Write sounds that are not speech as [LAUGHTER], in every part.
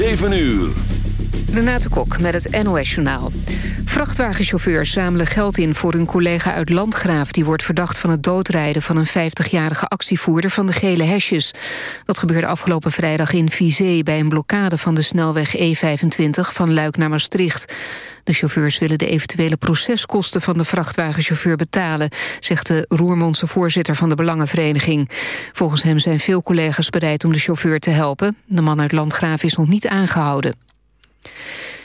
7 uur. Renate Kok met het NOS Journaal. Vrachtwagenchauffeurs zamelen geld in voor hun collega uit Landgraaf... die wordt verdacht van het doodrijden van een 50-jarige actievoerder van de gele hesjes. Dat gebeurde afgelopen vrijdag in Vizé... bij een blokkade van de snelweg E25 van Luik naar Maastricht. De chauffeurs willen de eventuele proceskosten van de vrachtwagenchauffeur betalen... zegt de Roermondse voorzitter van de Belangenvereniging. Volgens hem zijn veel collega's bereid om de chauffeur te helpen. De man uit Landgraaf is nog niet aangehouden.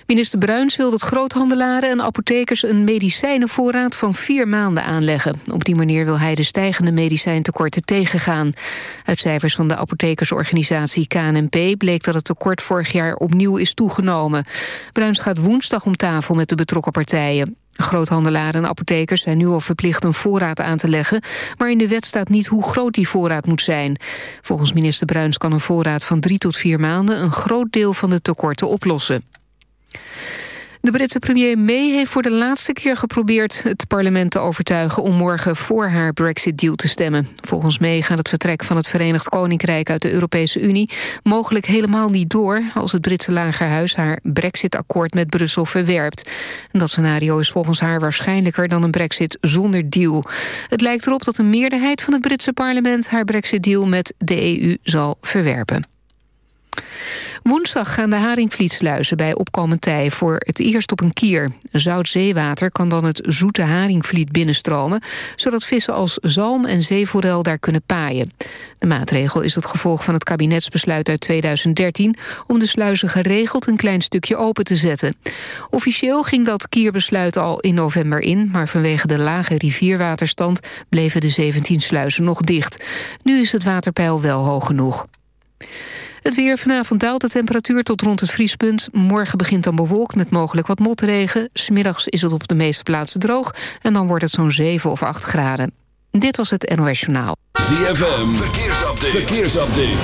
Minister Bruins wil dat groothandelaren en apothekers een medicijnenvoorraad van vier maanden aanleggen. Op die manier wil hij de stijgende medicijntekorten tegengaan. Uit cijfers van de apothekersorganisatie KNNP bleek dat het tekort vorig jaar opnieuw is toegenomen. Bruins gaat woensdag om tafel met de betrokken partijen. Groothandelaren en apothekers zijn nu al verplicht een voorraad aan te leggen... maar in de wet staat niet hoe groot die voorraad moet zijn. Volgens minister Bruins kan een voorraad van drie tot vier maanden... een groot deel van de tekorten oplossen. De Britse premier May heeft voor de laatste keer geprobeerd het parlement te overtuigen om morgen voor haar Brexit-deal te stemmen. Volgens May gaat het vertrek van het Verenigd Koninkrijk uit de Europese Unie mogelijk helemaal niet door als het Britse lagerhuis haar Brexit-akkoord met Brussel verwerpt. Dat scenario is volgens haar waarschijnlijker dan een Brexit zonder deal. Het lijkt erop dat een meerderheid van het Britse parlement haar Brexit-deal met de EU zal verwerpen. Woensdag gaan de haringvlietsluizen bij opkomend tij voor het eerst op een kier. Zout zeewater kan dan het zoete haringvliet binnenstromen... zodat vissen als zalm en zeeforel daar kunnen paaien. De maatregel is het gevolg van het kabinetsbesluit uit 2013... om de sluizen geregeld een klein stukje open te zetten. Officieel ging dat kierbesluit al in november in... maar vanwege de lage rivierwaterstand bleven de 17 sluizen nog dicht. Nu is het waterpeil wel hoog genoeg. Het weer vanavond daalt de temperatuur tot rond het vriespunt. Morgen begint dan bewolkt met mogelijk wat motregen. Smiddags is het op de meeste plaatsen droog. En dan wordt het zo'n 7 of 8 graden. Dit was het NOS Journaal. ZFM, verkeersupdate. verkeersupdate.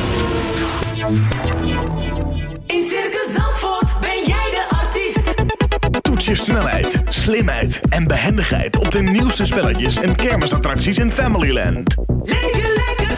In Circus Zandvoort ben jij de artiest. Toets je snelheid, slimheid en behendigheid... op de nieuwste spelletjes en kermisattracties in Familyland. Leef je lekker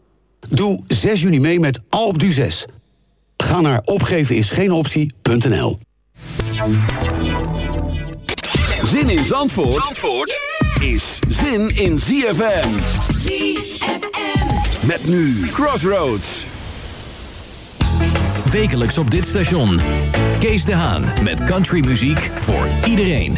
Doe 6 juni mee met Alpe d'Huez. Ga naar opgevenisgeenoptie.nl Zin in Zandvoort, Zandvoort is zin in ZFM. ZFM. Met nu Crossroads. Wekelijks op dit station. Kees de Haan met countrymuziek voor iedereen.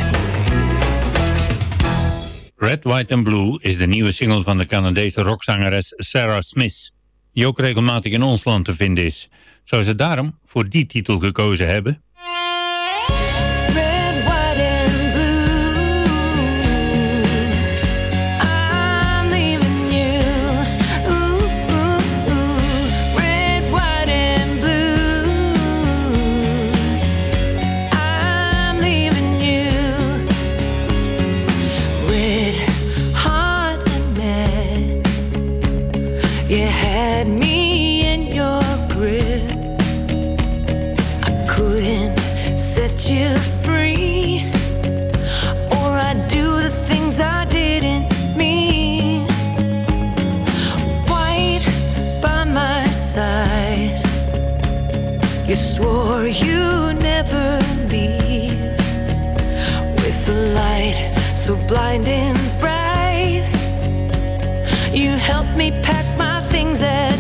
Red, White and Blue is de nieuwe single van de Canadese rockzangeres Sarah Smith, die ook regelmatig in ons land te vinden is. Zou ze daarom voor die titel gekozen hebben? You swore you'd never leave with the light so blind and bright. You helped me pack my things at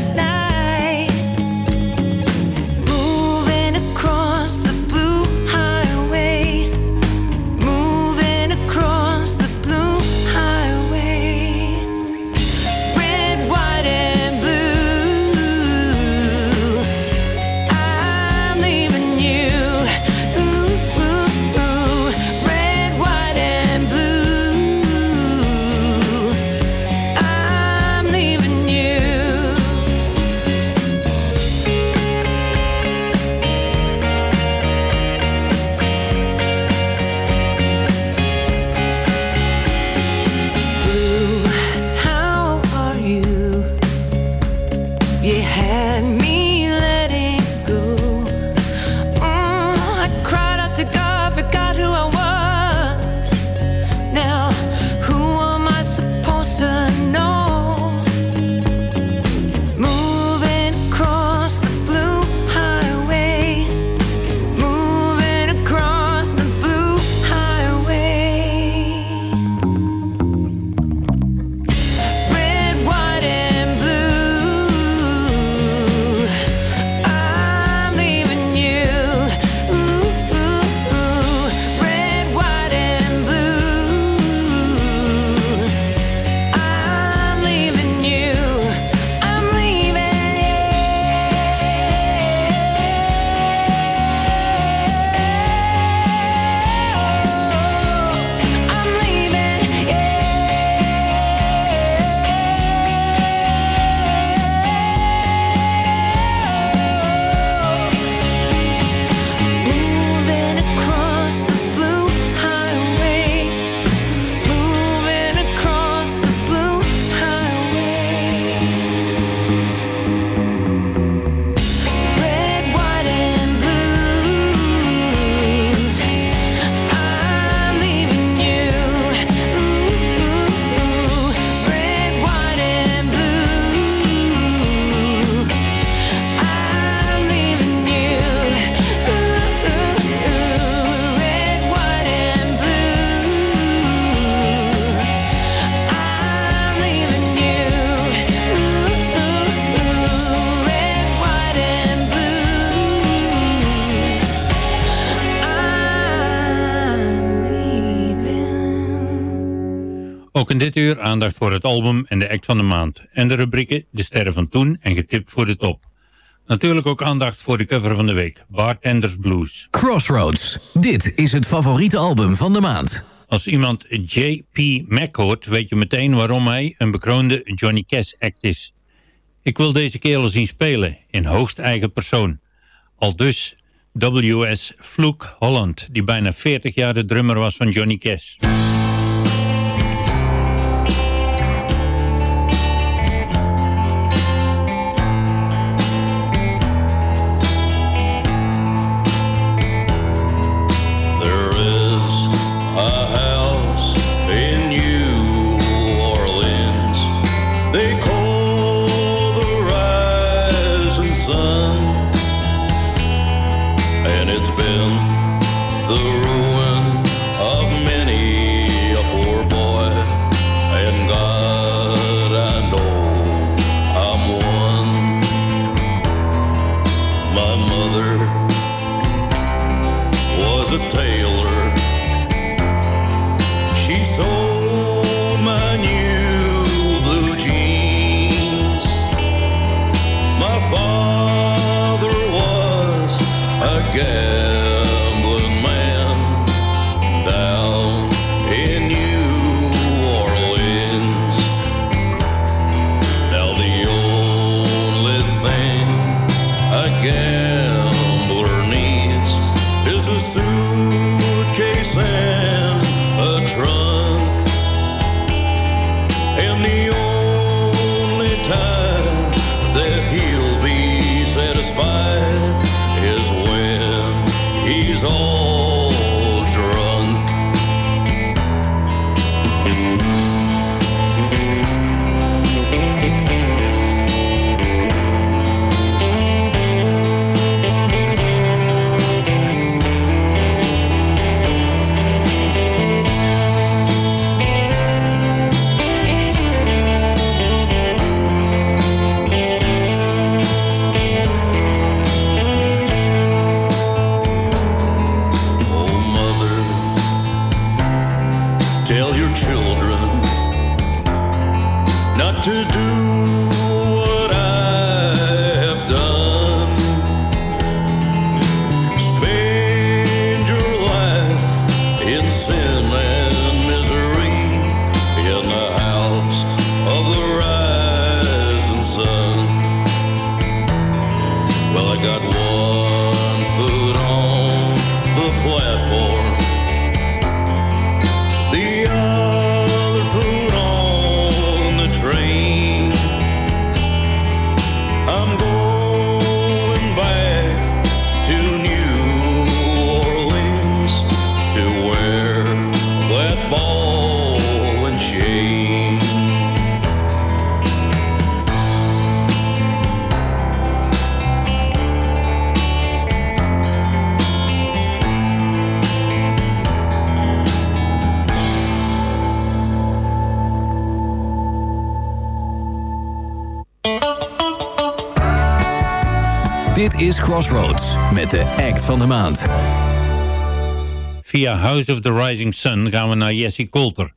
dit uur aandacht voor het album en de act van de maand. En de rubrieken De Sterren van Toen en Getipt voor de Top. Natuurlijk ook aandacht voor de cover van de week, Bartenders Blues. Crossroads. Dit is het favoriete album van de maand. Als iemand J.P. Mac hoort, weet je meteen waarom hij een bekroonde Johnny Cash act is. Ik wil deze kerel zien spelen, in hoogst eigen persoon. Al dus W.S. Vloek Holland, die bijna 40 jaar de drummer was van Johnny Cash. Sun, and it's been the ruin Crossroads met de act van de maand. Via House of the Rising Sun gaan we naar Jesse Coulter.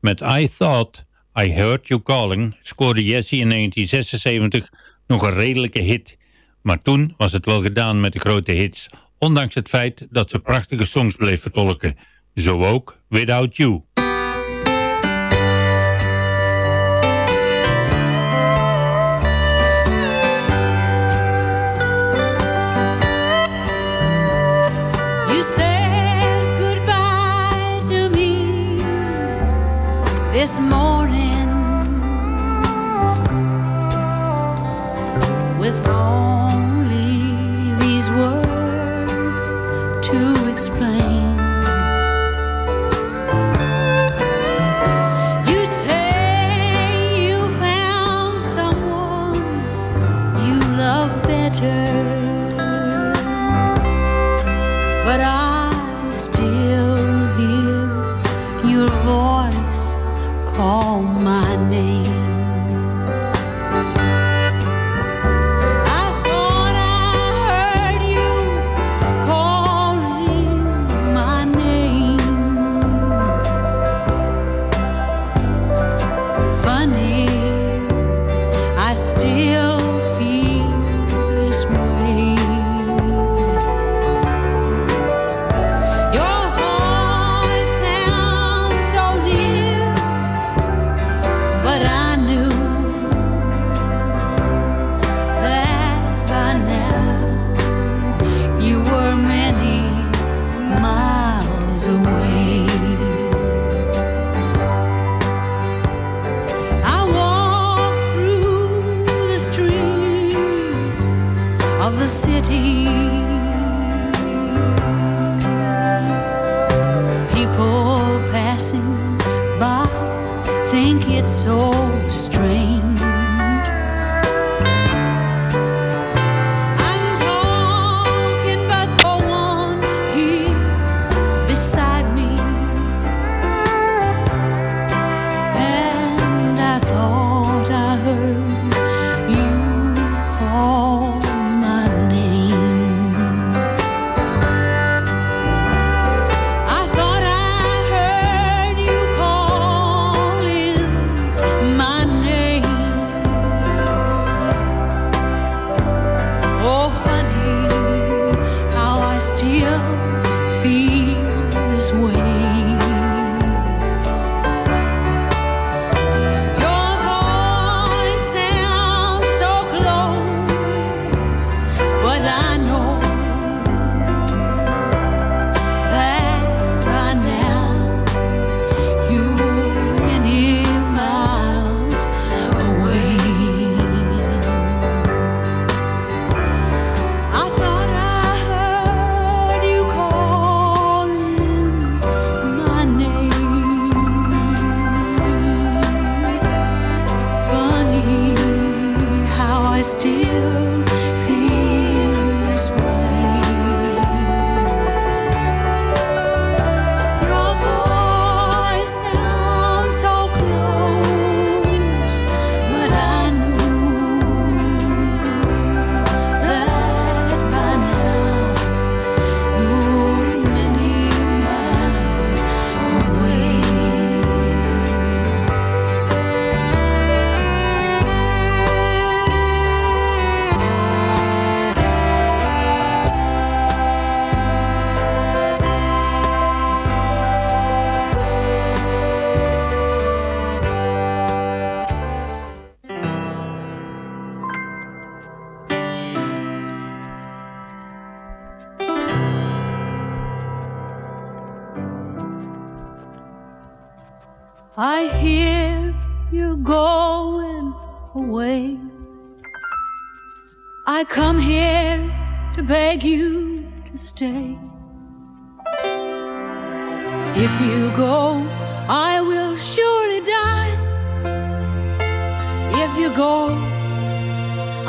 Met I Thought I Heard You Calling scoorde Jesse in 1976 nog een redelijke hit. Maar toen was het wel gedaan met de grote hits, ondanks het feit dat ze prachtige songs bleef vertolken. Zo ook Without You. this morning with only these words to explain. You say you found someone you love better, but I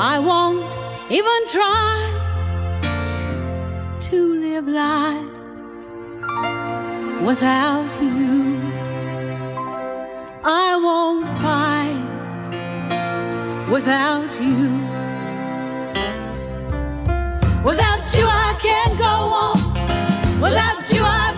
I won't even try to live life without you. I won't fight without you. Without you, I can't go on. Without you, I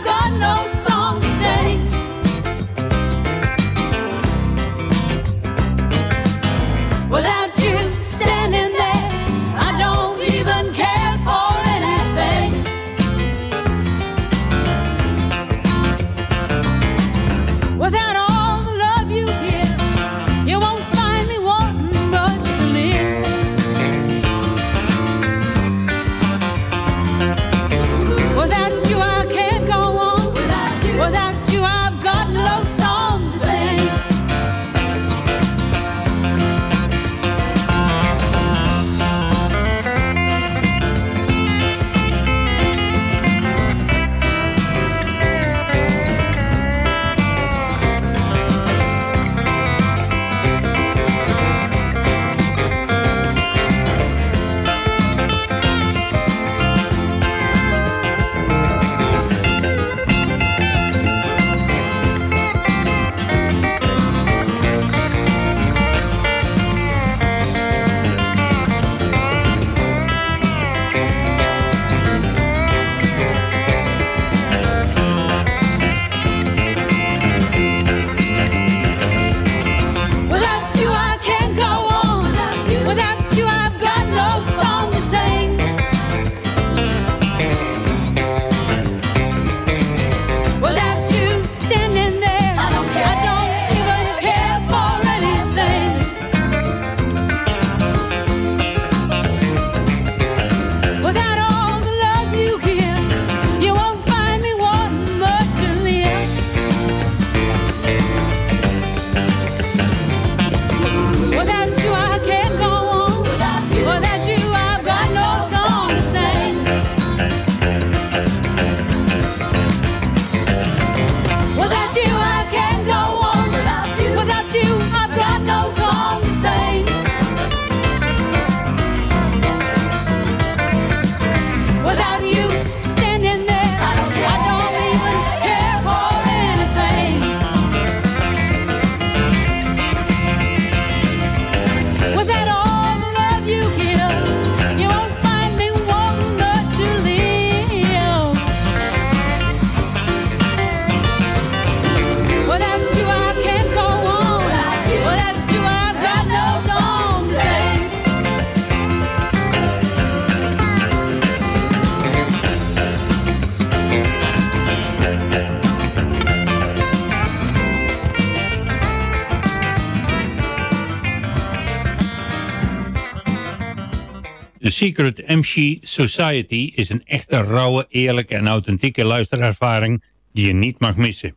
The Secret MC Society is een echte rauwe, eerlijke en authentieke luisterervaring die je niet mag missen.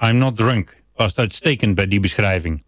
I'm Not Drunk past uitstekend bij die beschrijving.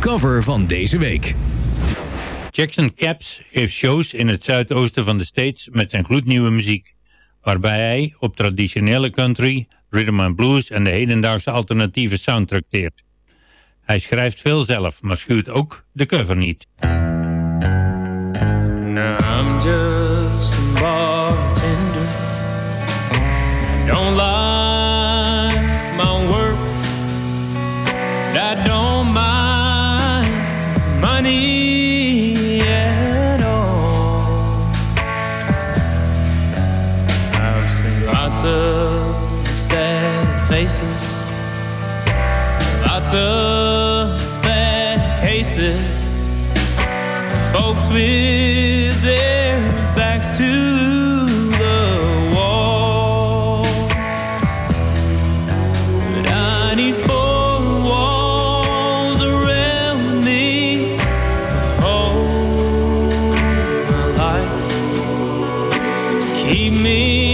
Cover van deze week. Jackson Caps geeft shows in het zuidoosten van de States met zijn gloednieuwe muziek, waarbij hij op traditionele country, rhythm and blues en de hedendaagse alternatieve sound trakteert. Hij schrijft veel zelf, maar schuurt ook de cover niet. Now I'm just of bad cases folks with their backs to the wall. But I need four walls around me to hold my life, to keep me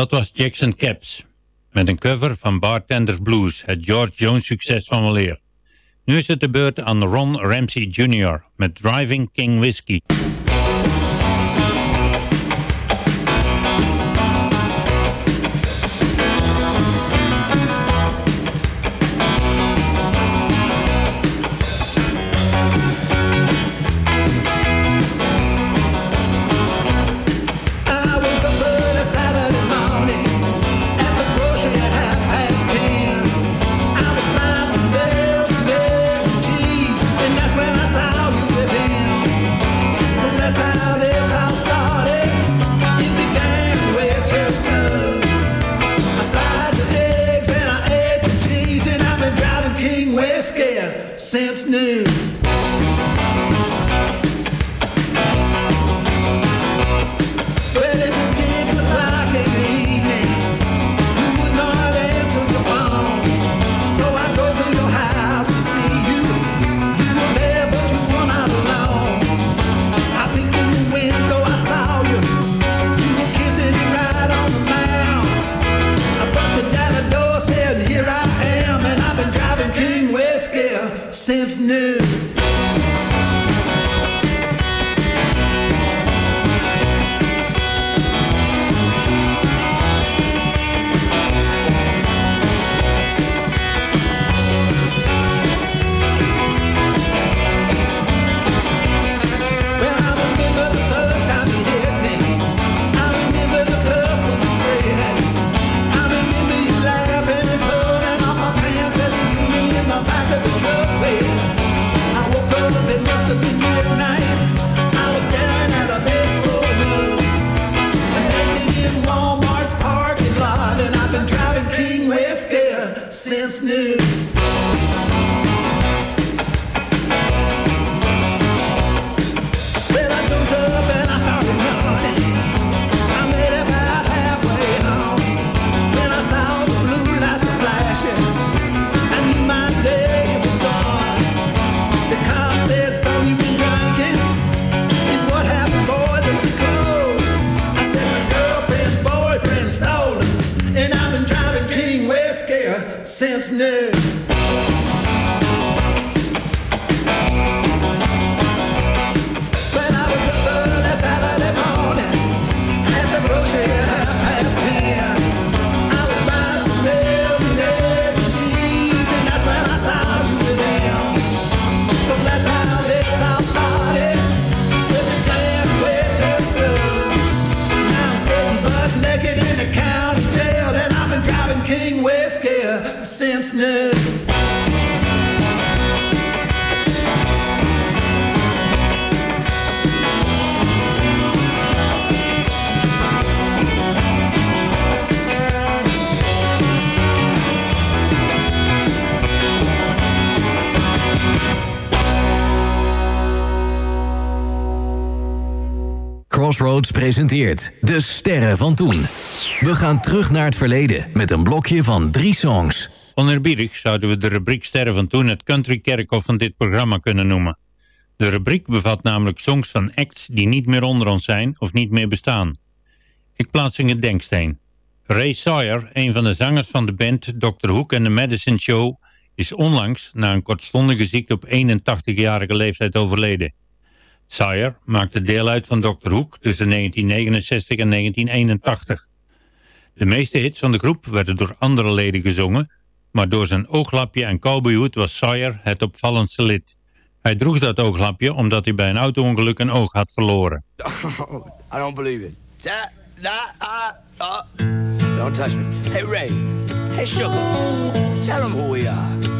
Dat was Jackson Caps met een cover van Bartenders Blues, het George Jones succes van weleer. Nu is het de beurt aan Ron Ramsey Jr. met Driving King Whiskey. Crossroads presenteert De Sterren van Toen. We gaan terug naar het verleden met een blokje van drie songs. Oneerbiedig zouden we de rubriek Sterren van Toen het country kerkhof van dit programma kunnen noemen. De rubriek bevat namelijk songs van acts die niet meer onder ons zijn of niet meer bestaan. Ik plaats in het denksteen. Ray Sawyer, een van de zangers van de band Dr. Hook en The Medicine Show, is onlangs na een kortstondige ziekte op 81-jarige leeftijd overleden. Sawyer maakte deel uit van Dr. Hook tussen 1969 en 1981. De meeste hits van de groep werden door andere leden gezongen, maar door zijn ooglapje en cowboyhoed was Sawyer het opvallendste lid. Hij droeg dat ooglapje omdat hij bij een auto-ongeluk een oog had verloren. [LAUGHS] I don't believe it. That, uh, uh. Don't touch me. Hey, Ray. Hey, Sugar. Tell them who we are.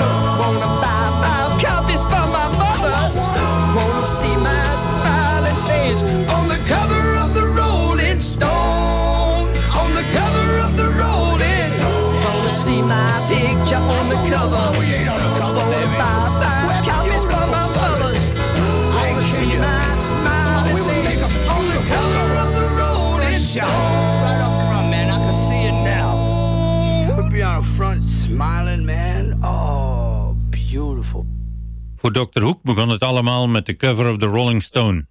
Wanna Voor Dr. Hoek begon het allemaal met de cover of the Rolling Stone.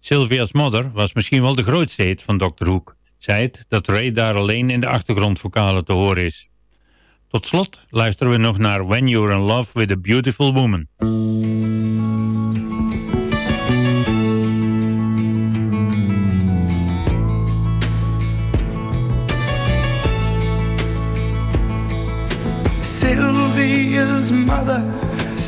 Sylvia's Mother was misschien wel de grootste hit van Dr. Hoek. Zij het dat Ray daar alleen in de achtergrondvokalen te horen is. Tot slot luisteren we nog naar When You're in Love with a Beautiful Woman. Sylvia's mother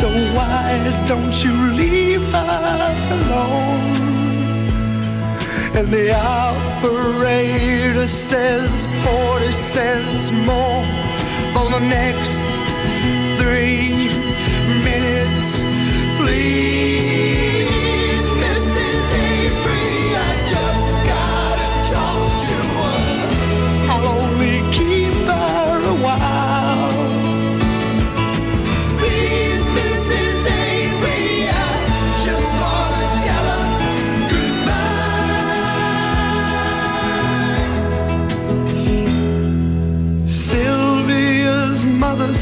So why don't you leave her alone? And the operator says 40 cents more for the next three minutes. Please,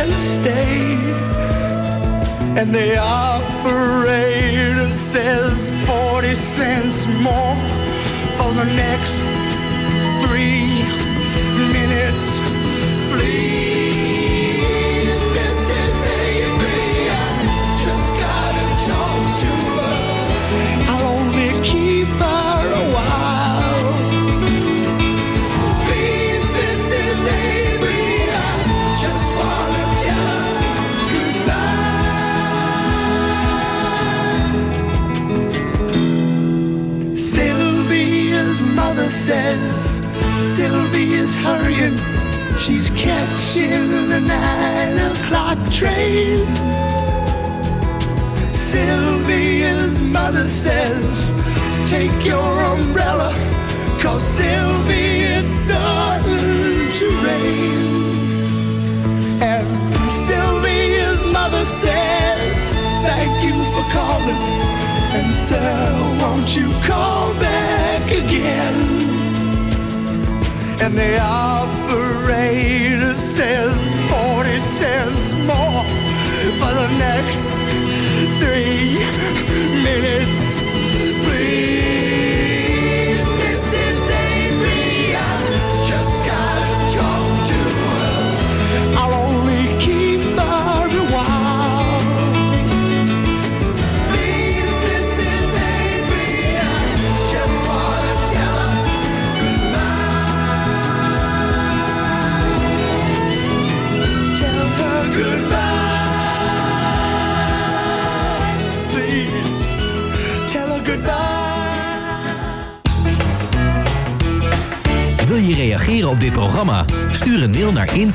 and stay. And the operator says 40 cents more for the next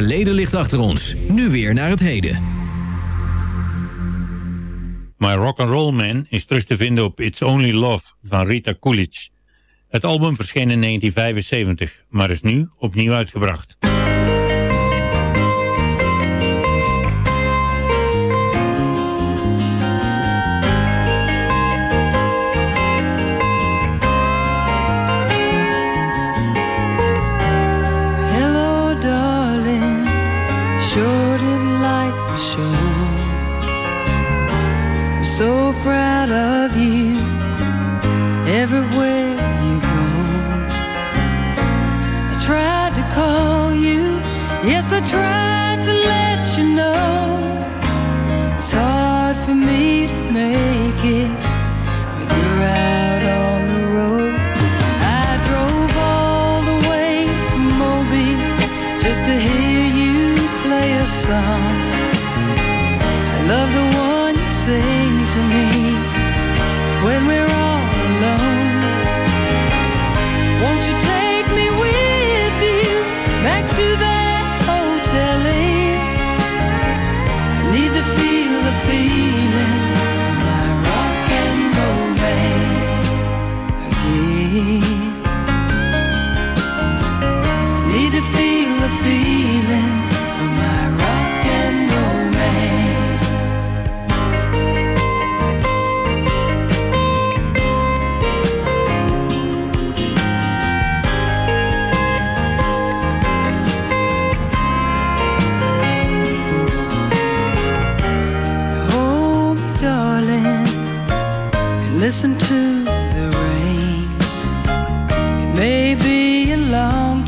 verleden ligt achter ons. Nu weer naar het heden. My Rock and Roll Man is terug te vinden op It's Only Love van Rita Coolidge. Het album verscheen in 1975, maar is nu opnieuw uitgebracht.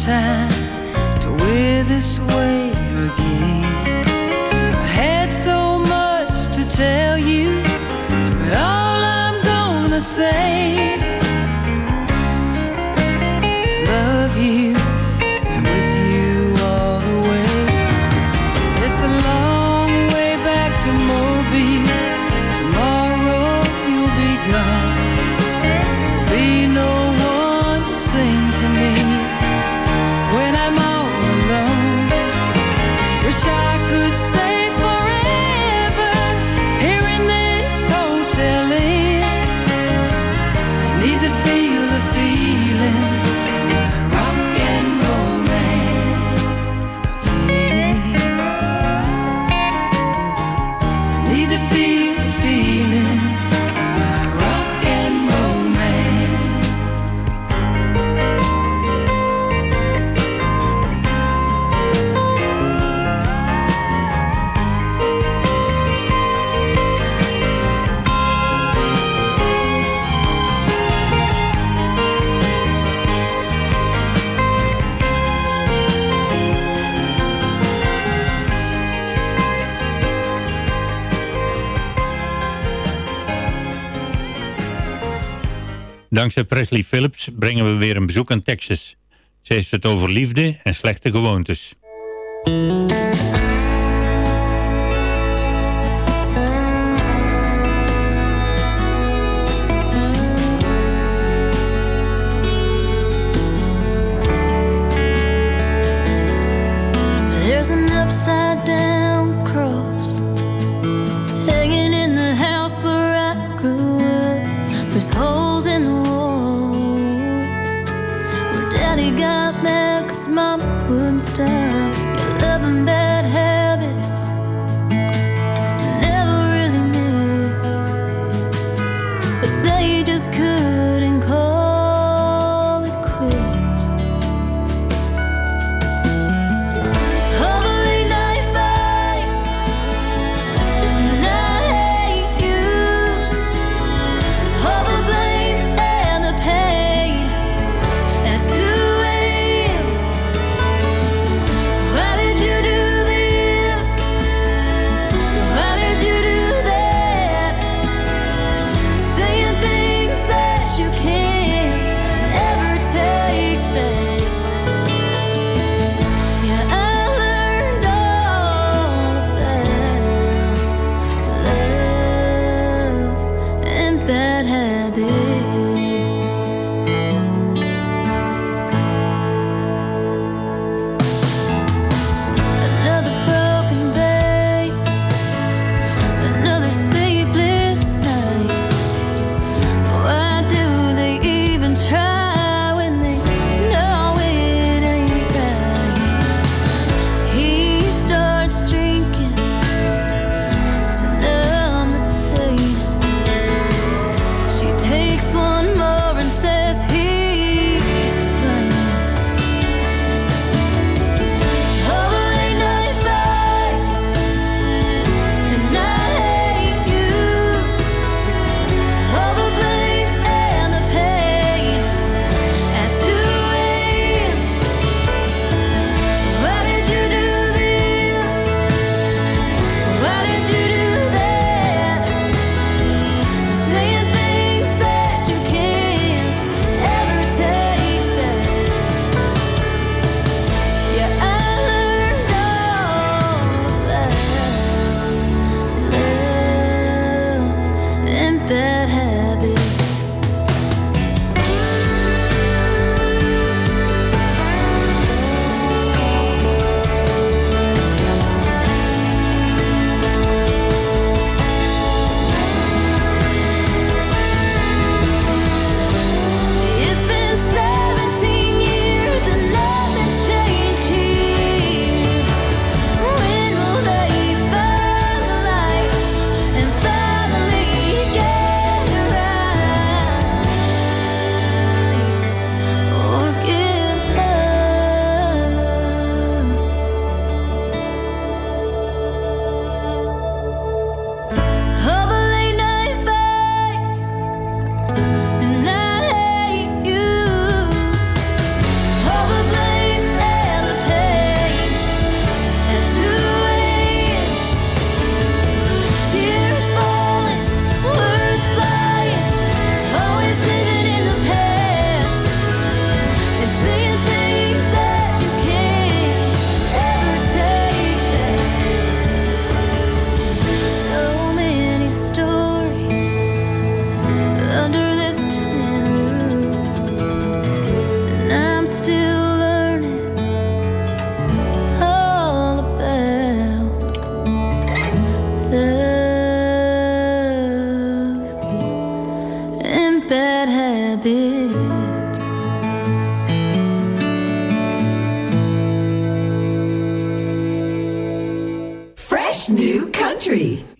time to wear this way again. I had so much to tell you, but all I'm gonna say. Dankzij Presley Phillips brengen we weer een bezoek aan Texas. Ze heeft het over liefde en slechte gewoontes. There's an upside mom.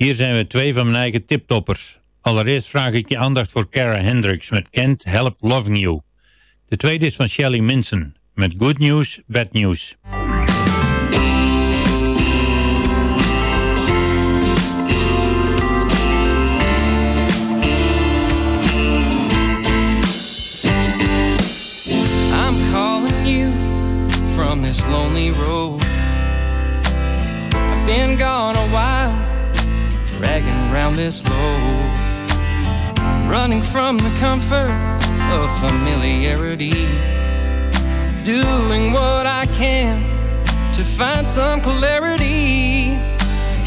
Hier zijn we twee van mijn eigen tiptoppers. Allereerst vraag ik je aandacht voor Cara Hendricks met Can't Help Loving You. De tweede is van Shelly Minson met Good News, Bad News. This lonely road. I've been gone a around this load, running from the comfort of familiarity, doing what I can to find some clarity.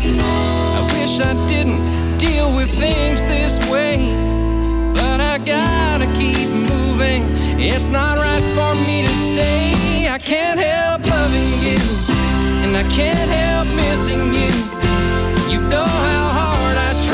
I wish I didn't deal with things this way, but I gotta keep moving. It's not right for me to stay. I can't help loving you, and I can't help missing you. You know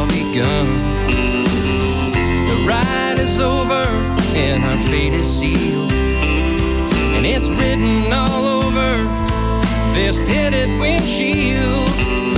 all begun. The ride is over and our fate is sealed, and it's written all over this pitted windshield.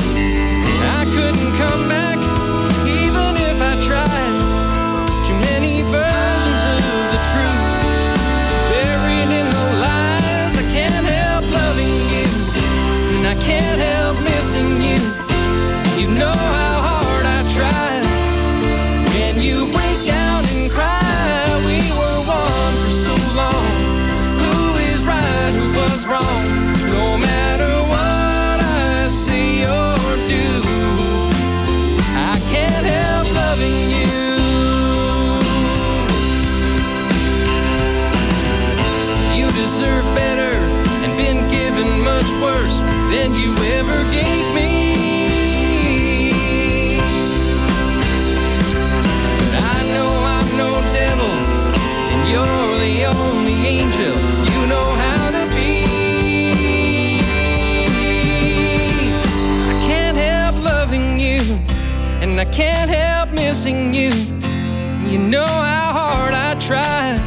Can't help missing you. You know how hard I try.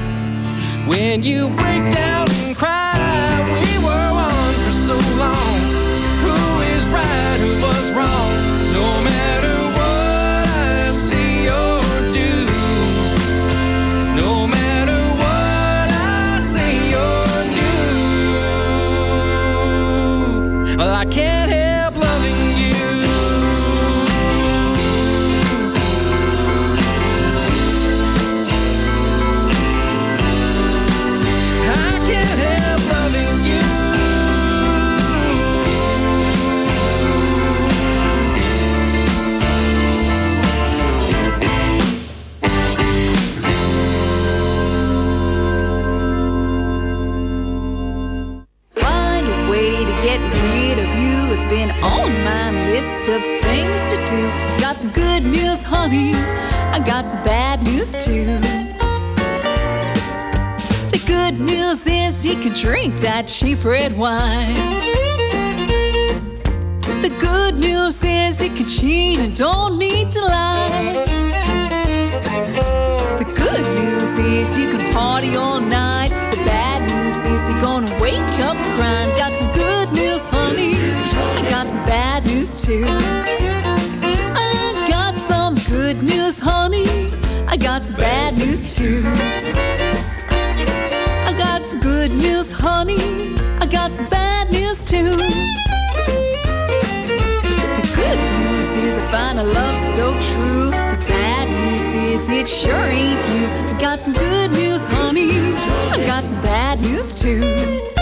When you break down that cheap red wine. The good news is you can cheat and don't need to lie. The good news is you can party all night. The bad news is you're gonna wake up crying. Got some good news, honey. I got some bad news too. I got some good news, honey. I got some bad news too. Find a love so true. The bad news is it sure ain't you. I got some good news, honey. I got some bad news too.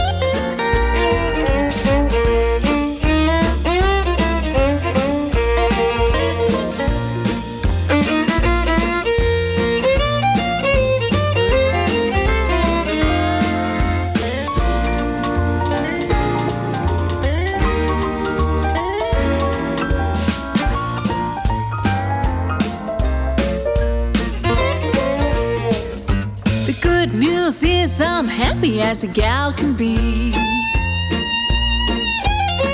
As a gal can be.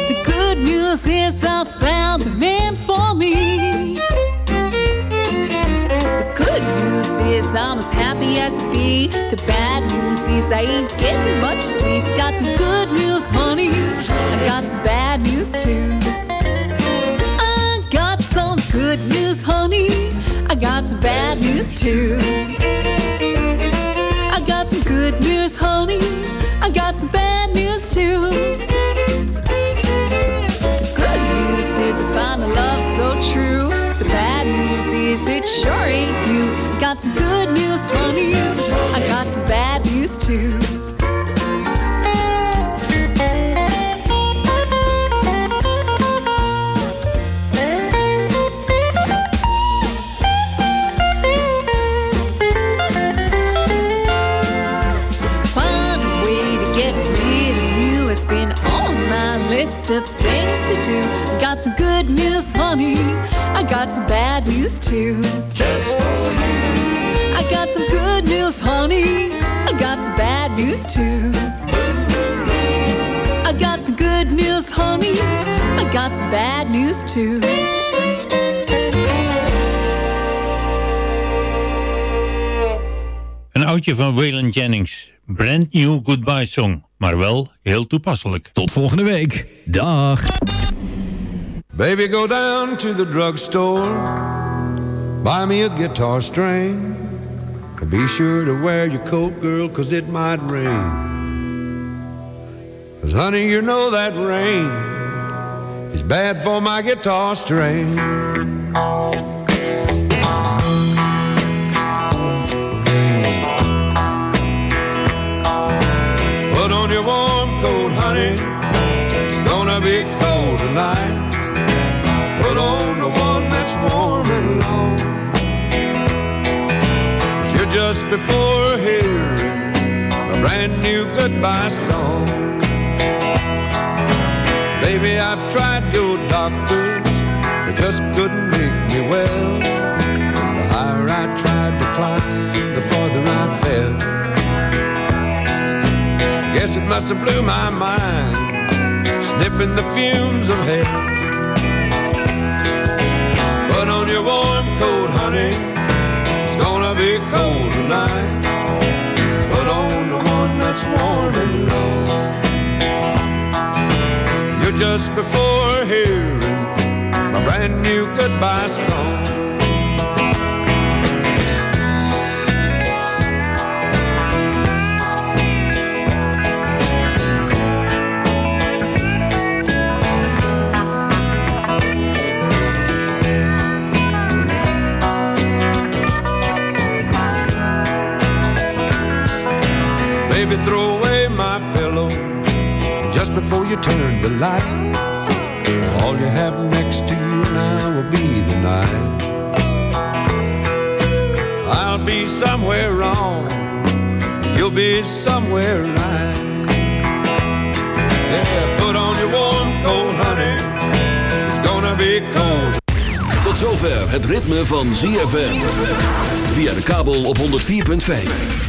The good news is I found the man for me. The good news is I'm as happy as a bee. The bad news is I ain't getting much sleep. Got some good news, honey. I got some bad news too. I got some good news, honey. I got some bad news too. I got some good news, honey. Got some bad news too. The good news is I found a love so true. The bad news is it sure ain't you. Got some good news, honey. I got some bad news too. Bad news too. Just for you. I got some good news, honey. I got some bad news too. I got some good news, honey. I got some bad news too. Een oudje van Waylon Jennings. Brand new goodbye song. Maar wel heel toepasselijk. Tot volgende week. Dag. Baby, go down to the drugstore. Buy me a guitar string. Be sure to wear your coat, girl, cause it might rain. Cause honey, you know that rain is bad for my guitar string. Put on your warm coat, honey. It's gonna be cold tonight. Warm and long. you you're just before hearing a brand new goodbye song. Baby, I've tried your doctors, they just couldn't make me well. The higher I tried to climb, the farther I fell. Guess it must have blew my mind, sniffing the fumes of hell. Your warm coat, honey. It's gonna be cold tonight. Put on the one that's warm and long. You're just before hearing my brand new goodbye song. You turn the light. All you have next to you now will be the night. I'll be somewhere wrong, you'll be somewhere right. Yeah, put on your warm coat, honey. It's gonna be cold. Tot zover het ritme van ZFM. Via de kabel op 104.5.